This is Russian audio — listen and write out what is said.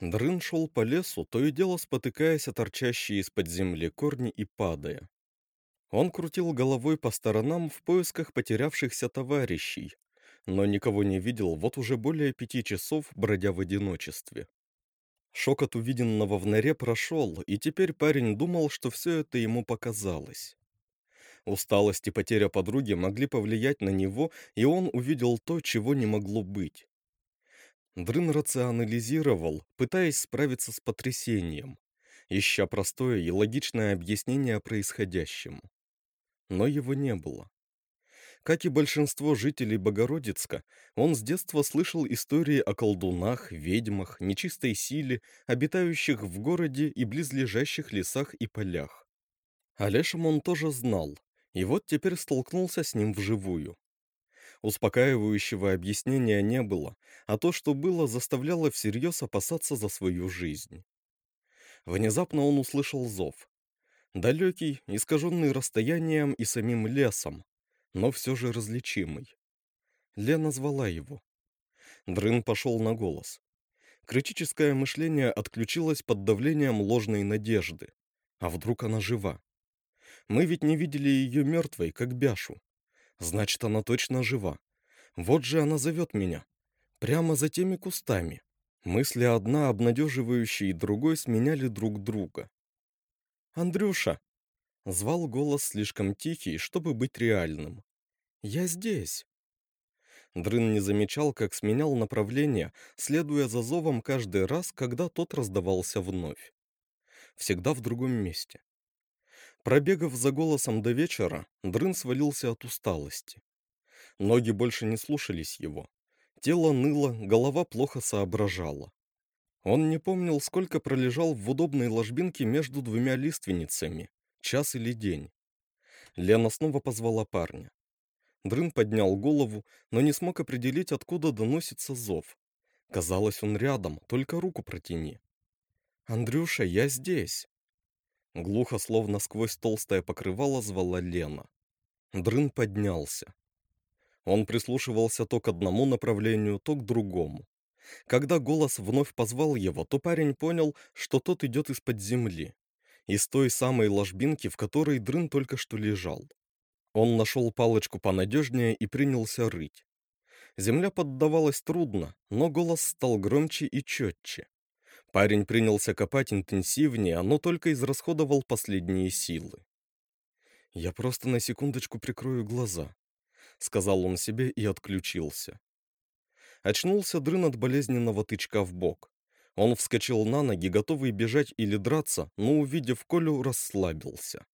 Дрын шел по лесу, то и дело спотыкаясь о торчащие из-под земли корни и падая. Он крутил головой по сторонам в поисках потерявшихся товарищей, но никого не видел вот уже более пяти часов, бродя в одиночестве. Шок от увиденного в норе прошел, и теперь парень думал, что все это ему показалось. Усталость и потеря подруги могли повлиять на него, и он увидел то, чего не могло быть. Дрын рационализировал, пытаясь справиться с потрясением, ища простое и логичное объяснение происходящему. Но его не было. Как и большинство жителей Богородицка, он с детства слышал истории о колдунах, ведьмах, нечистой силе, обитающих в городе и близлежащих лесах и полях. О он тоже знал, и вот теперь столкнулся с ним вживую. Успокаивающего объяснения не было, а то, что было, заставляло всерьез опасаться за свою жизнь. Внезапно он услышал зов. Далекий, искаженный расстоянием и самим лесом, но все же различимый. Лена звала его. Дрын пошел на голос. Критическое мышление отключилось под давлением ложной надежды. А вдруг она жива? Мы ведь не видели ее мертвой, как Бяшу. Значит, она точно жива. Вот же она зовет меня. Прямо за теми кустами. Мысли одна обнадеживающая и другой сменяли друг друга. «Андрюша!» Звал голос слишком тихий, чтобы быть реальным. «Я здесь!» Дрын не замечал, как сменял направление, следуя за зовом каждый раз, когда тот раздавался вновь. Всегда в другом месте. Пробегав за голосом до вечера, Дрын свалился от усталости. Ноги больше не слушались его. Тело ныло, голова плохо соображала. Он не помнил, сколько пролежал в удобной ложбинке между двумя лиственницами, час или день. Лена снова позвала парня. Дрын поднял голову, но не смог определить, откуда доносится зов. Казалось, он рядом, только руку протяни. «Андрюша, я здесь!» Глухо, словно сквозь толстое покрывало, звала Лена. Дрын поднялся. Он прислушивался то к одному направлению, то к другому. Когда голос вновь позвал его, то парень понял, что тот идет из-под земли. Из той самой ложбинки, в которой Дрын только что лежал. Он нашел палочку понадежнее и принялся рыть. Земля поддавалась трудно, но голос стал громче и четче. Парень принялся копать интенсивнее, но только израсходовал последние силы. «Я просто на секундочку прикрою глаза», — сказал он себе и отключился. Очнулся дрын от болезненного тычка в бок. Он вскочил на ноги, готовый бежать или драться, но, увидев Колю, расслабился.